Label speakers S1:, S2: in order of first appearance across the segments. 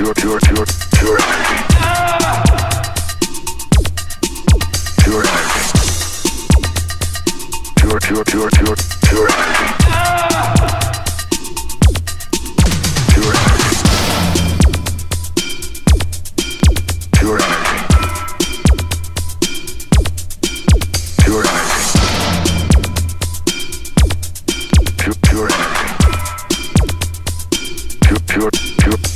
S1: pure, pure, pure, pure, energy. Pure energy. Pure, pure, pure, pure, pure energy. Pure energy. Pure energy. Pure energy. Pure, pure energy. Pure, pure, pure,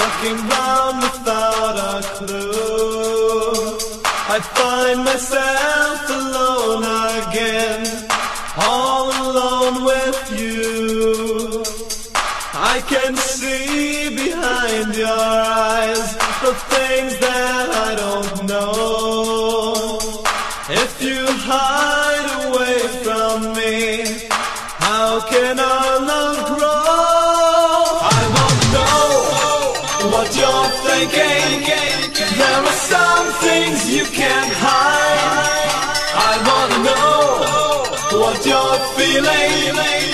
S2: looking round without a clue. I find myself alone again, all alone with you. I can see behind your eyes There are some things you can't hide. I want to know what you're feeling.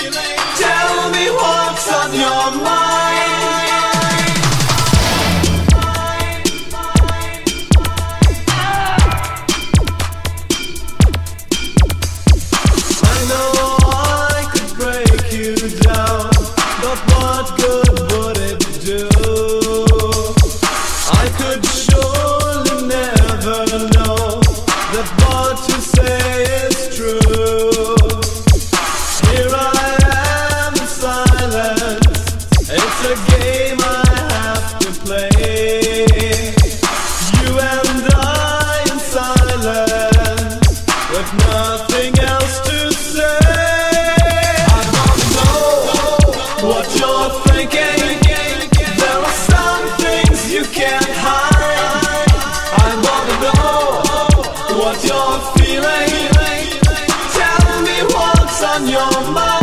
S2: It's a game I have to play. On your mind.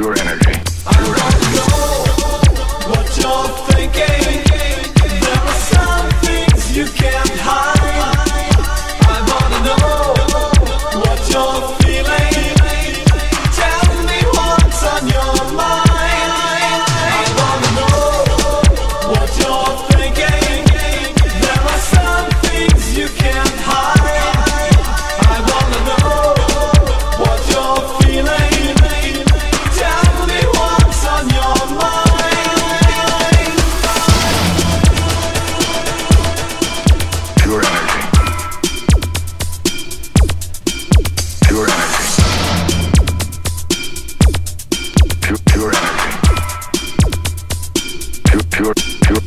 S2: pure energy. Pure hide. pure, pure.